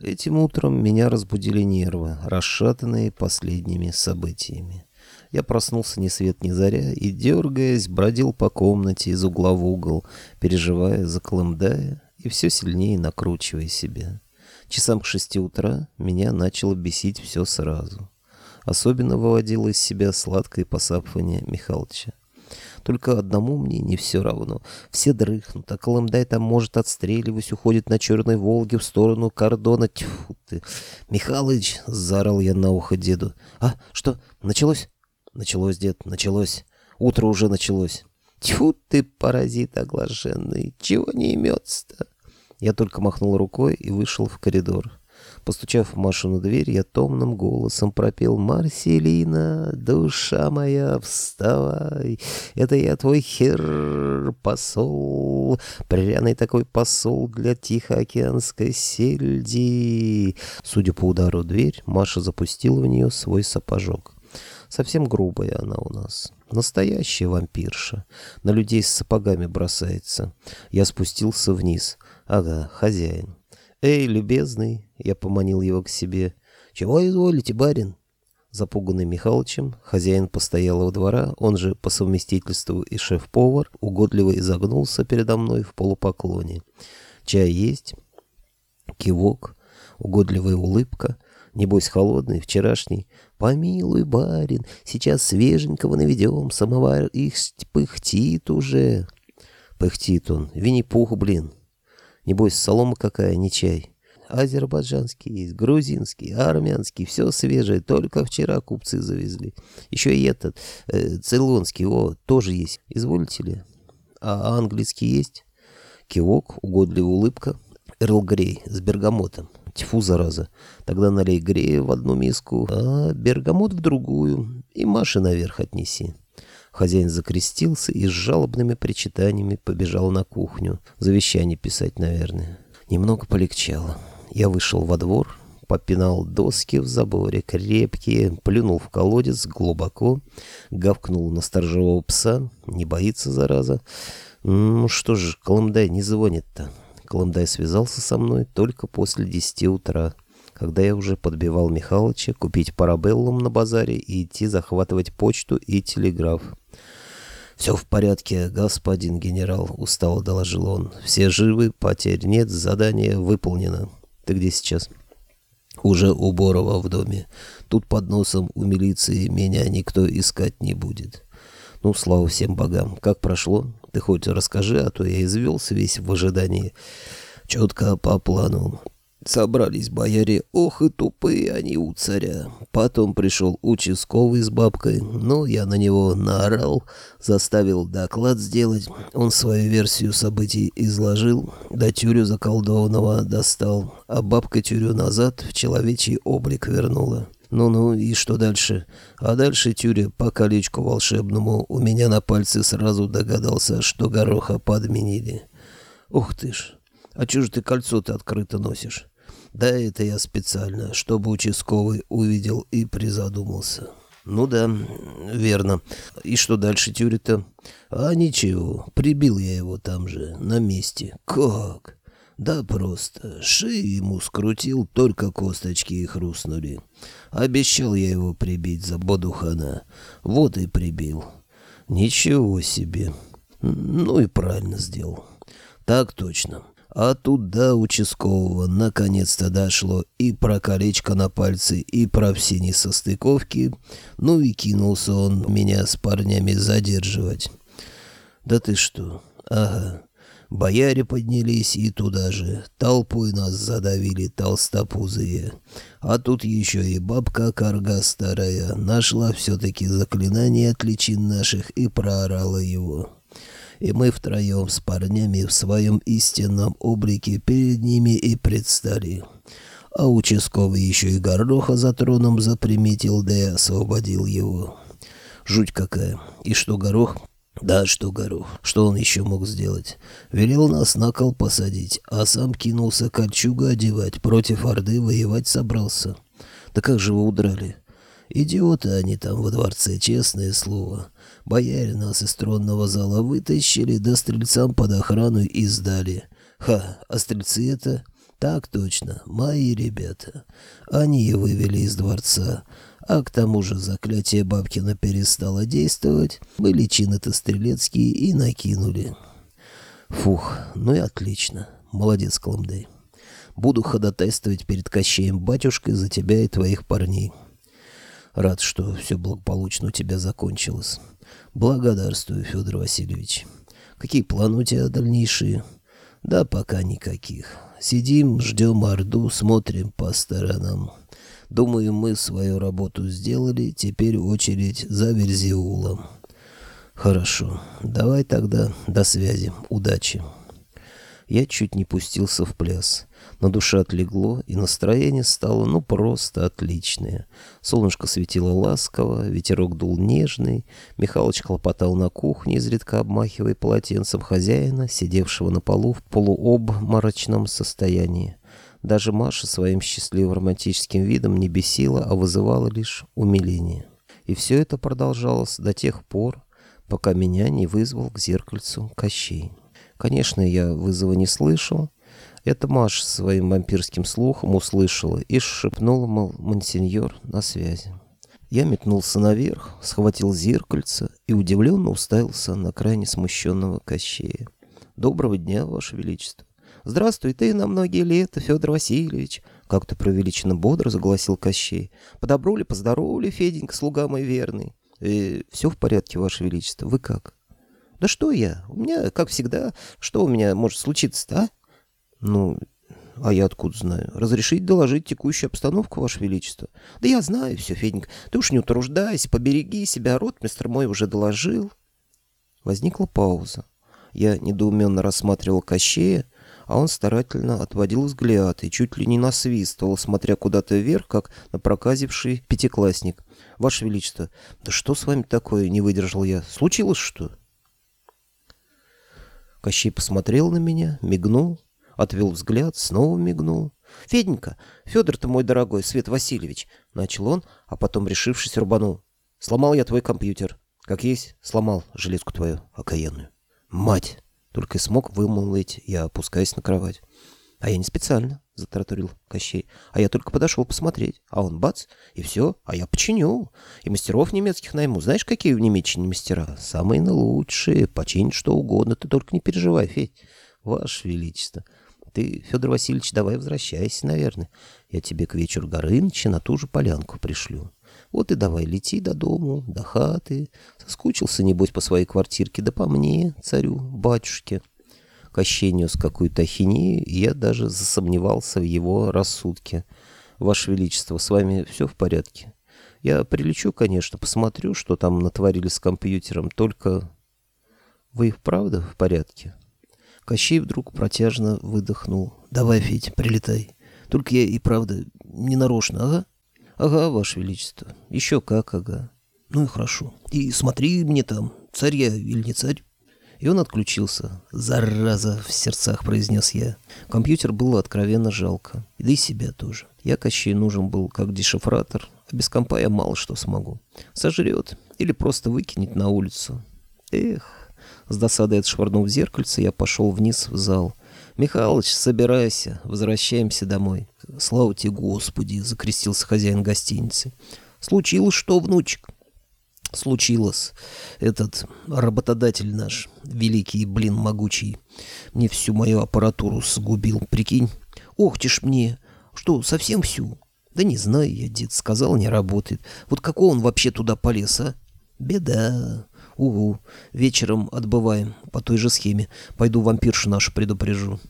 Этим утром меня разбудили нервы, расшатанные последними событиями. Я проснулся ни свет ни заря и, дергаясь, бродил по комнате из угла в угол, переживая за Колымдая и все сильнее накручивая себя. Часам к шести утра меня начало бесить все сразу. Особенно выводило из себя сладкое посапывание Михалыча. Только одному мне не все равно. Все дрыхнут, а Колымдай там, может, отстреливаясь, уходит на Черной Волге в сторону кордона. Тьфу ты! Михалыч! — заорал я на ухо деду. — А, что, началось? — Началось, дед, началось. Утро уже началось. Тьфу ты, паразит оглашенный, чего не имется-то? Я только махнул рукой и вышел в коридор. Постучав Машу на дверь, я томным голосом пропел «Марселина, душа моя, вставай! Это я твой хер посол, пряный такой посол для Тихоокеанской сельди!» Судя по удару в дверь, Маша запустила в нее свой сапожок. Совсем грубая она у нас. Настоящая вампирша. На людей с сапогами бросается. Я спустился вниз. Ага, хозяин. «Эй, любезный!» — я поманил его к себе. «Чего изволите, барин?» Запуганный Михалычем, хозяин постоялого двора, он же по совместительству и шеф-повар, угодливо изогнулся передо мной в полупоклоне. «Чай есть?» Кивок, угодливая улыбка, небось холодный, вчерашний. «Помилуй, барин, сейчас свеженького наведем, самовар их пыхтит уже». Пыхтит он, Винни-Пух, блин. Небось, солома какая, не чай. Азербайджанский есть, грузинский, армянский, все свежее, только вчера купцы завезли. Еще и этот, э, цейлонский, о, тоже есть. Изволите ли? А английский есть? Кивок, угодливая улыбка. Эрл Грей с бергамотом. Тьфу, зараза. Тогда налей Грея в одну миску, а бергамот в другую. И Маши наверх отнеси. Хозяин закрестился и с жалобными причитаниями побежал на кухню. Завещание писать, наверное. Немного полегчало. Я вышел во двор, попинал доски в заборе, крепкие, плюнул в колодец глубоко, гавкнул на сторожевого пса, не боится, зараза. Ну что же, Колымдай не звонит-то. Колымдай связался со мной только после десяти утра когда я уже подбивал Михалыча купить парабеллум на базаре и идти захватывать почту и телеграф. «Все в порядке, господин генерал», — устало доложил он. «Все живы, потерь нет, задание выполнено. Ты где сейчас?» «Уже у Борова в доме. Тут под носом у милиции меня никто искать не будет». «Ну, слава всем богам. Как прошло? Ты хоть расскажи, а то я извелся весь в ожидании». «Четко по плану. Собрались бояре, ох и тупые они у царя. Потом пришел участковый с бабкой, но я на него наорал, заставил доклад сделать. Он свою версию событий изложил, до тюрю заколдованного достал, а бабка тюрю назад в человечий облик вернула. Ну-ну, и что дальше? А дальше тюря по колечку волшебному у меня на пальце сразу догадался, что гороха подменили. Ух ты ж, а чё же ты кольцо-то открыто носишь? Да это я специально, чтобы участковый увидел и призадумался. Ну да, верно. И что дальше тюря-то? А ничего, прибил я его там же, на месте. Как? Да просто. Шею ему скрутил, только косточки и хрустнули. Обещал я его прибить за бодухана. Вот и прибил. Ничего себе. Ну и правильно сделал. Так точно. А тут до участкового наконец-то дошло и про колечко на пальце, и про все несостыковки. Ну и кинулся он меня с парнями задерживать. Да ты что? Ага. Бояре поднялись и туда же. Толпой нас задавили толстопузые. А тут еще и бабка Карга старая нашла все-таки заклинание от личин наших и проорала его и мы втроем с парнями в своем истинном облике перед ними и предстали. А участковый еще и Гордоха за троном заприметил, да и освободил его. Жуть какая. И что Горох? Да, что Горох. Что он еще мог сделать? Велел нас на кол посадить, а сам кинулся кольчуга одевать, против Орды воевать собрался. Да как же вы удрали? Идиоты они там во дворце, честное слово. Бояре нас из тронного зала вытащили, да стрельцам под охрану и сдали. Ха, а стрельцы это... Так точно, мои ребята. Они вывели из дворца. А к тому же заклятие Бабкина перестало действовать. Мы личины-то стрелецкие и накинули. Фух, ну и отлично. Молодец, Колымдей. Буду ходатайствовать перед Кощеем батюшкой за тебя и твоих парней. Рад, что все благополучно у тебя закончилось. Благодарствую, Федор Васильевич. Какие планы у тебя дальнейшие? Да пока никаких. Сидим, ждем Орду, смотрим по сторонам. Думаю, мы свою работу сделали, теперь очередь за Верзиулом. Хорошо, давай тогда до связи, удачи. Я чуть не пустился в пляс. На душе отлегло, и настроение стало ну просто отличное. Солнышко светило ласково, ветерок дул нежный, Михалыч хлопотал на кухне, изредка обмахивая полотенцем хозяина, сидевшего на полу в полуобморочном состоянии. Даже Маша своим счастливым романтическим видом не бесила, а вызывала лишь умиление. И все это продолжалось до тех пор, пока меня не вызвал к зеркальцу Кощей. Конечно, я вызова не слышал. Это Маша своим вампирским слухом услышала и шепнула, мол, мансиньор на связи. Я метнулся наверх, схватил зеркальце и удивленно уставился на крайне смущенного Кощея. «Доброго дня, Ваше Величество!» «Здравствуй, ты на многие лета, Федор Васильевич!» Как-то преувеличенно бодро загласил Кощей. «Подобру ли, поздорову ли, Феденька, слуга мой верный?» «Э, «Все в порядке, Ваше Величество. Вы как?» Да что я? У меня, как всегда, что у меня может случиться-то, а? Ну, а я откуда знаю? Разрешить доложить текущую обстановку, Ваше Величество? Да я знаю все, Феденька. Ты уж не утруждайся, побереги себя, ротмистр мой уже доложил. Возникла пауза. Я недоуменно рассматривал Кощея, а он старательно отводил взгляд и чуть ли не насвистывал, смотря куда-то вверх, как на проказивший пятиклассник. «Ваше Величество, да что с вами такое?» — не выдержал я. «Случилось что?» Кощей посмотрел на меня, мигнул, отвел взгляд, снова мигнул. «Феденька, Федор-то мой дорогой, Свет Васильевич!» — начал он, а потом, решившись, рубанул. «Сломал я твой компьютер. Как есть, сломал железку твою окаянную». «Мать!» — только и смог вымолвить я, опускаясь на кровать. «А я не специально», — затараторил Кощей. «А я только подошел посмотреть. А он бац, и все. А я починю. И мастеров немецких найму. Знаешь, какие в Немеччине мастера? Самые лучшие. Починить что угодно. Ты только не переживай, Федь. Ваше Величество. Ты, Федор Васильевич, давай возвращайся, наверное. Я тебе к вечеру Горыныча на ту же полянку пришлю. Вот и давай лети до дому, до хаты. Соскучился, небось, по своей квартирке, да по мне, царю, батюшке». Кощей нес какую-то ахинею, и я даже засомневался в его рассудке. «Ваше Величество, с вами все в порядке?» «Я прилечу, конечно, посмотрю, что там натворили с компьютером, только...» «Вы их правда в порядке?» Кощей вдруг протяжно выдохнул. «Давай, Федь, прилетай. Только я и правда не нарочно, ага?» «Ага, Ваше Величество. Еще как, ага». «Ну и хорошо. И смотри мне там, царь я или не царь?» И он отключился. «Зараза!» — в сердцах произнес я. Компьютер было откровенно жалко. Да и себя тоже. Я Кощей нужен был как дешифратор, а без компа я мало что смогу. Сожрет или просто выкинет на улицу. Эх! С досадой отшвырнув зеркальце, я пошел вниз в зал. «Михалыч, собирайся, возвращаемся домой». «Слава тебе, Господи!» — закрестился хозяин гостиницы. «Случилось что, внучек?» Случилось. Этот работодатель наш, великий, блин, могучий, мне всю мою аппаратуру сгубил, прикинь. Ох ты ж мне, что, совсем всю? Да не знаю я, дед, сказал, не работает. Вот какого он вообще туда полез, а? Беда. Угу, вечером отбываем по той же схеме. Пойду вампиршу нашу предупрежу.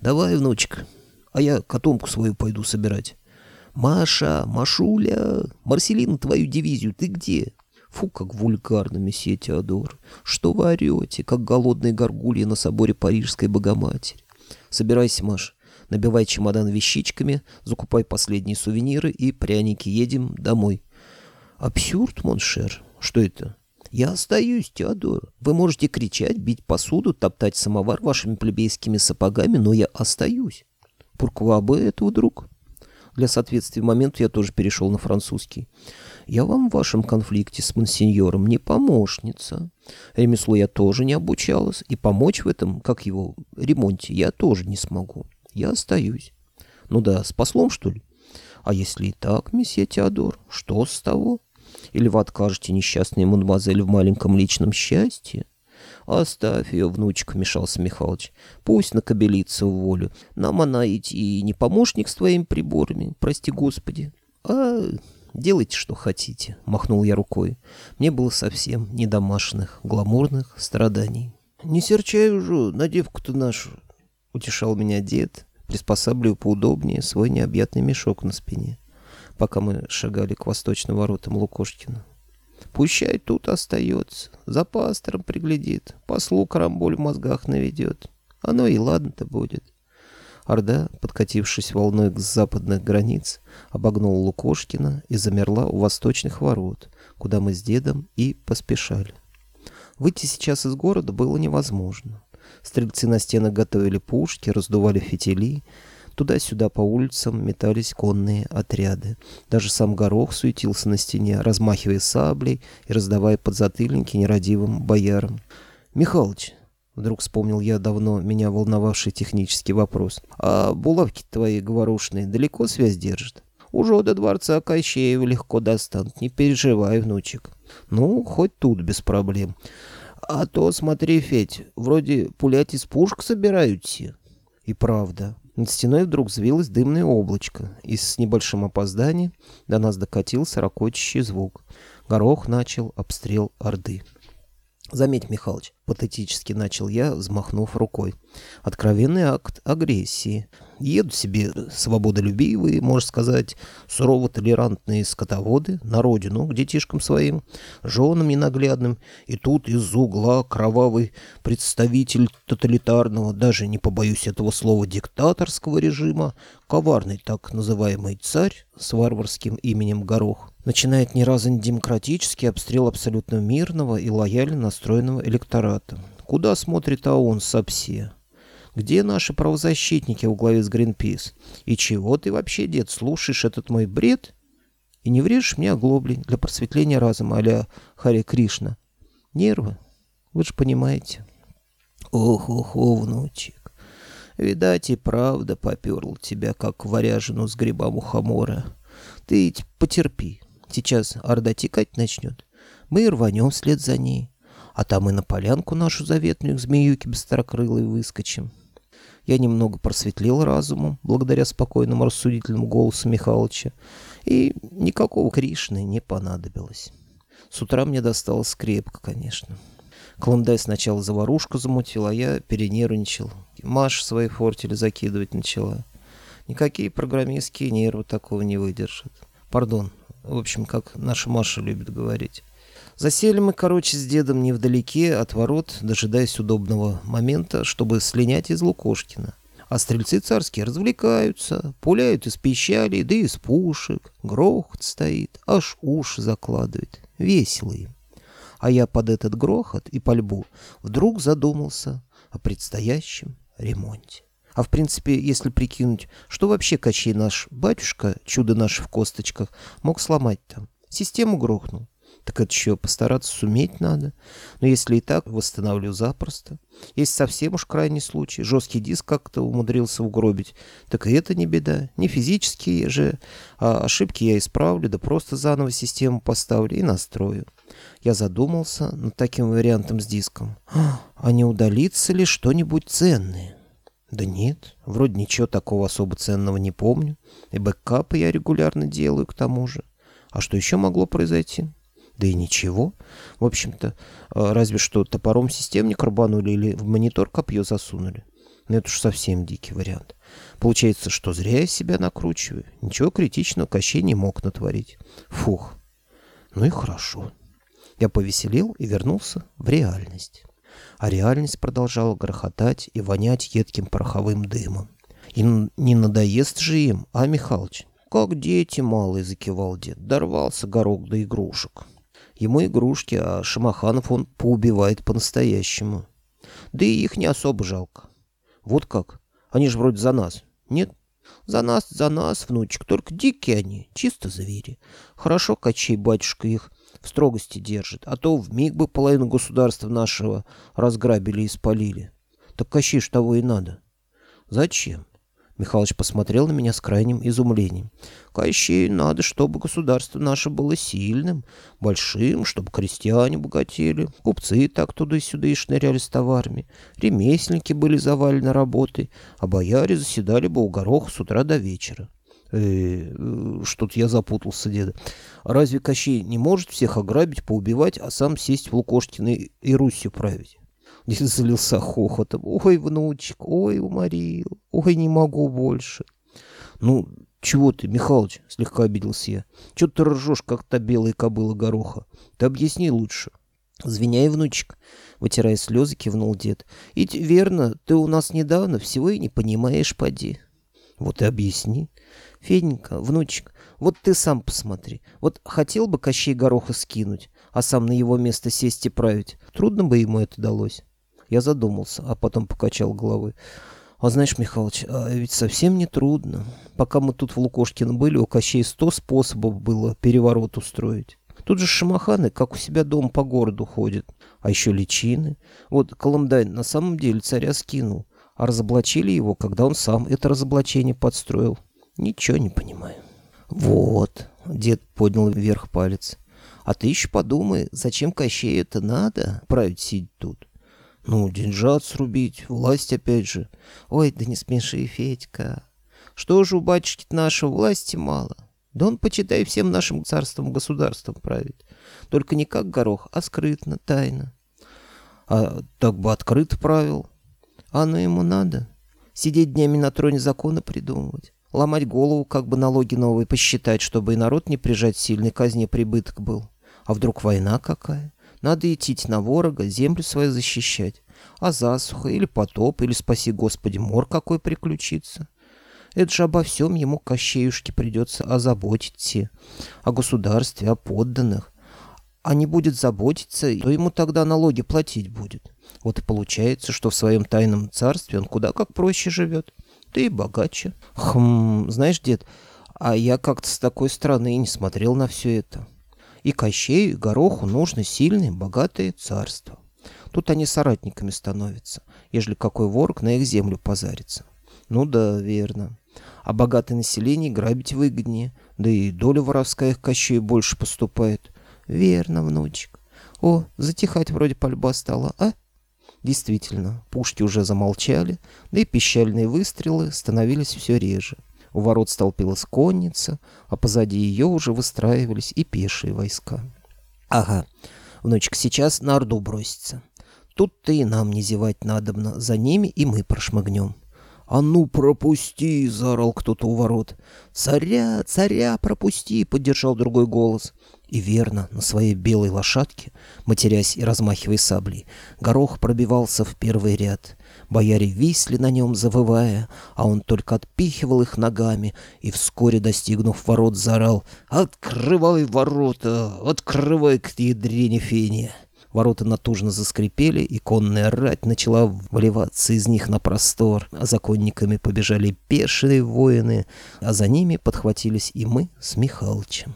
Давай, внучек, а я котомку свою пойду собирать. Маша, Машуля, Марселина твою дивизию, ты где? Фу, как вульгарно, месье Теодор. Что вы орете, как голодные горгульи на соборе Парижской Богоматери? Собирайся, Маш, набивай чемодан вещичками, закупай последние сувениры и пряники, едем домой. Абсурд, моншер. Что это? Я остаюсь, Теодор. Вы можете кричать, бить посуду, топтать самовар вашими плебейскими сапогами, но я остаюсь. Пурква бы это вдруг? Для соответствия моменту я тоже перешел на французский. Я вам в вашем конфликте с мансиньором не помощница. Ремесло я тоже не обучалась, и помочь в этом, как его, ремонте, я тоже не смогу. Я остаюсь. Ну да, с послом, что ли? А если и так, месье Теодор, что с того? Или вы откажете несчастной мадемуазель в маленьком личном счастье? «Оставь ее, внучка», — вмешался Михалыч. «Пусть накобелится в волю. Нам она идти и не помощник с твоими приборами, прости господи. А делайте, что хотите», — махнул я рукой. Мне было совсем не домашних, гламурных страданий. «Не серчай уже на девку-то нашу», — утешал меня дед, приспосабливая поудобнее свой необъятный мешок на спине, пока мы шагали к восточным воротам Лукошкина. Пущай тут остается, за пастором приглядит, послу карамболь в мозгах наведет. Оно и ладно-то будет. Орда, подкатившись волной к западных границ, обогнула Лукошкина и замерла у восточных ворот, куда мы с дедом и поспешали. Выйти сейчас из города было невозможно. Стрельцы на стенах готовили пушки, раздували фитили, Туда-сюда по улицам метались конные отряды. Даже сам горох суетился на стене, размахивая саблей и раздавая подзатыльники нерадивым боярам. «Михалыч», — вдруг вспомнил я давно меня волновавший технический вопрос, «а булавки твои говорушные далеко связь держат?» «Уже до дворца Кощеева легко достанут, не переживай, внучек». «Ну, хоть тут без проблем». «А то, смотри, Федь, вроде пулять из пушек собираются». И правда, над стеной вдруг взвилось дымное облачко, и с небольшим опозданием до нас докатился ракочащий звук. Горох начал обстрел Орды. Заметь, Михалыч, патетически начал я, взмахнув рукой. Откровенный акт агрессии. Едут себе свободолюбивые, можно сказать, сурово-толерантные скотоводы на родину к детишкам своим, женам ненаглядным, и тут из угла кровавый представитель тоталитарного, даже не побоюсь этого слова, диктаторского режима, коварный так называемый царь с варварским именем Горох, начинает не демократический обстрел абсолютно мирного и лояльно настроенного электората. Куда смотрит ООН Сапсия? Где наши правозащитники в главе с Гринпис? И чего ты вообще, дед, слушаешь этот мой бред? И не врежешь мне оглобли для просветления разума а-ля Хари Кришна? Нервы, вы же понимаете. Ох-охо, внучек, видать и правда поперл тебя, как варяжину с гриба мухомора. Ты потерпи, сейчас орда текать начнет. Мы рванем вслед за ней, а там и на полянку нашу заветную к змеюке быстрокрылой выскочим. Я немного просветлел разумом, благодаря спокойному рассудительному голосу Михалыча, и никакого Кришны не понадобилось. С утра мне досталось крепко, конечно. Клондай сначала заварушку замутил, а я перенервничал. Маша свои фортели закидывать начала. Никакие программистские нервы такого не выдержат. Пардон, в общем, как наша Маша любит говорить. Засели мы, короче, с дедом невдалеке от ворот, дожидаясь удобного момента, чтобы слинять из Лукошкина. А стрельцы царские развлекаются, пуляют из пищали, да из пушек. Грохот стоит, аж уши закладывает. Весело им. А я под этот грохот и пальбу вдруг задумался о предстоящем ремонте. А в принципе, если прикинуть, что вообще Кощей наш батюшка, чудо наше в косточках, мог сломать там? Систему грохнул. Так это еще постараться суметь надо. Но если и так, восстановлю запросто. Есть совсем уж крайний случай. Жесткий диск как-то умудрился угробить. Так и это не беда. Не физические же, а ошибки я исправлю, да просто заново систему поставлю и настрою. Я задумался над таким вариантом с диском. А не удалится ли что-нибудь ценное? Да нет, вроде ничего такого особо ценного не помню. И бэкапы я регулярно делаю к тому же. А что еще могло произойти? Да и ничего. В общем-то, а, разве что топором системник рубанули или в монитор копье засунули. Но это уж совсем дикий вариант. Получается, что зря я себя накручиваю. Ничего критичного Кощей не мог натворить. Фух. Ну и хорошо. Я повеселел и вернулся в реальность. А реальность продолжала грохотать и вонять едким пороховым дымом. И не надоест же им, а, Михалыч? Как дети малые, закивал дед. Дорвался горох до игрушек. Ему игрушки, а Шамаханов он поубивает по-настоящему. Да и их не особо жалко. Вот как? Они же вроде за нас. Нет? За нас, за нас, внучек. Только дикие они, чисто звери. Хорошо Кочей батюшка их в строгости держит, а то в миг бы половину государства нашего разграбили и спалили. Так Кощей ж того и надо. Зачем? Михалыч посмотрел на меня с крайним изумлением. Кощей надо, чтобы государство наше было сильным, большим, чтобы крестьяне богатели, купцы так туда-сюда и шныряли с товарами, ремесленники были завалены работой, а бояре заседали бы у гороха с утра до вечера. Э, что-то я запутался, деда. Разве Кощей не может всех ограбить, поубивать, а сам сесть в Лукошкино и Русью править? Дед залился хохотом. Ой, внучек, ой, уморил, ой, не могу больше. Ну, чего ты, Михалыч, слегка обиделся я. Чего ты ржешь, как та белая кобыла гороха? Ты объясни лучше. Звеняй, внучек, вытирая слезы, кивнул дед. Ведь верно, ты у нас недавно всего и не понимаешь, поди. Вот и объясни. Феденька, внучек, вот ты сам посмотри. Вот хотел бы Кощей гороха скинуть, а сам на его место сесть и править. Трудно бы ему это далось. Я задумался, а потом покачал головой. А знаешь, Михалыч, а ведь совсем не трудно. Пока мы тут в Лукошкино были, у Кощей сто способов было переворот устроить. Тут же шамаханы, как у себя дом по городу ходят. А еще личины. Вот Колымдай на самом деле царя скинул. А разоблачили его, когда он сам это разоблачение подстроил. Ничего не понимаю. Вот, дед поднял вверх палец. А ты еще подумай, зачем Кощею это надо, править сидеть тут? Ну, деньжат срубить, власть опять же. Ой, да не смеши, Федька. Что же у батюшки нашего власти мало? Да он, почитай, всем нашим царством, государством правит. Только не как горох, а скрытно, тайно. А так бы открыто правил. А оно ему надо. Сидеть днями на троне закона придумывать. Ломать голову, как бы налоги новые посчитать, чтобы и народ не прижать сильной казни прибыток был. А вдруг война какая? Надо идти на ворога, землю свою защищать. А засуха или потоп, или, спаси Господи, мор какой приключится. Это же обо всем ему, Кощеюшке, придется озаботиться. О государстве, о подданных. А не будет заботиться, то ему тогда налоги платить будет. Вот и получается, что в своем тайном царстве он куда как проще живет. Да и богаче. Хм, знаешь, дед, а я как-то с такой стороны не смотрел на все это. И Кощею, и Гороху нужно сильное, богатое царство. Тут они соратниками становятся, ежели какой ворог на их землю позарится. Ну да, верно. А богатое население грабить выгоднее, да и доля воровская их Кощею больше поступает. Верно, внучек. О, затихать вроде пальба стала, а? Действительно, пушки уже замолчали, да и пищальные выстрелы становились все реже. У ворот столпилась конница, а позади ее уже выстраивались и пешие войска. Ага, внучка сейчас на Орду бросится. Тут-то и нам не зевать надобно, за ними и мы прошмыгнем. «А ну, пропусти!» — заорал кто-то у ворот. «Царя, царя, пропусти!» — поддержал другой голос. И верно, на своей белой лошадке, матерясь и размахивая саблей, горох пробивался в первый ряд. Бояре висли на нем, завывая, а он только отпихивал их ногами и, вскоре достигнув ворот, заорал «Открывай ворота! Открывай к ядрене фене!» Ворота натужно заскрипели, и конная рать начала вливаться из них на простор, а за конниками побежали пешие воины, а за ними подхватились и мы с Михалычем.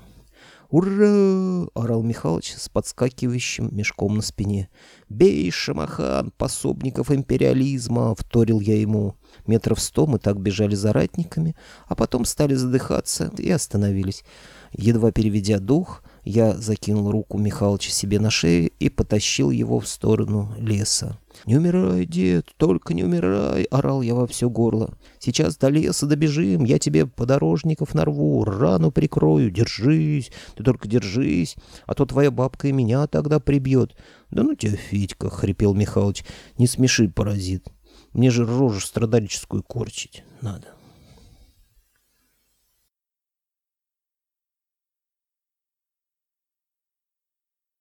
«Ура!» — орал Михалыч с подскакивающим мешком на спине. «Бей, Шамахан, пособников империализма!» — вторил я ему. Метров сто мы так бежали за ратниками, а потом стали задыхаться и остановились. Едва переведя дух, я закинул руку Михалыча себе на шею и потащил его в сторону леса. «Не умирай, дед, только не умирай!» — орал я во все горло. «Сейчас до леса добежим, я тебе подорожников нарву, рану прикрою, держись, ты только держись, а то твоя бабка и меня тогда прибьет». «Да ну тебя, Федька!» — хрипел Михалыч. «Не смеши, паразит, мне же рожу страдальческую корчить надо».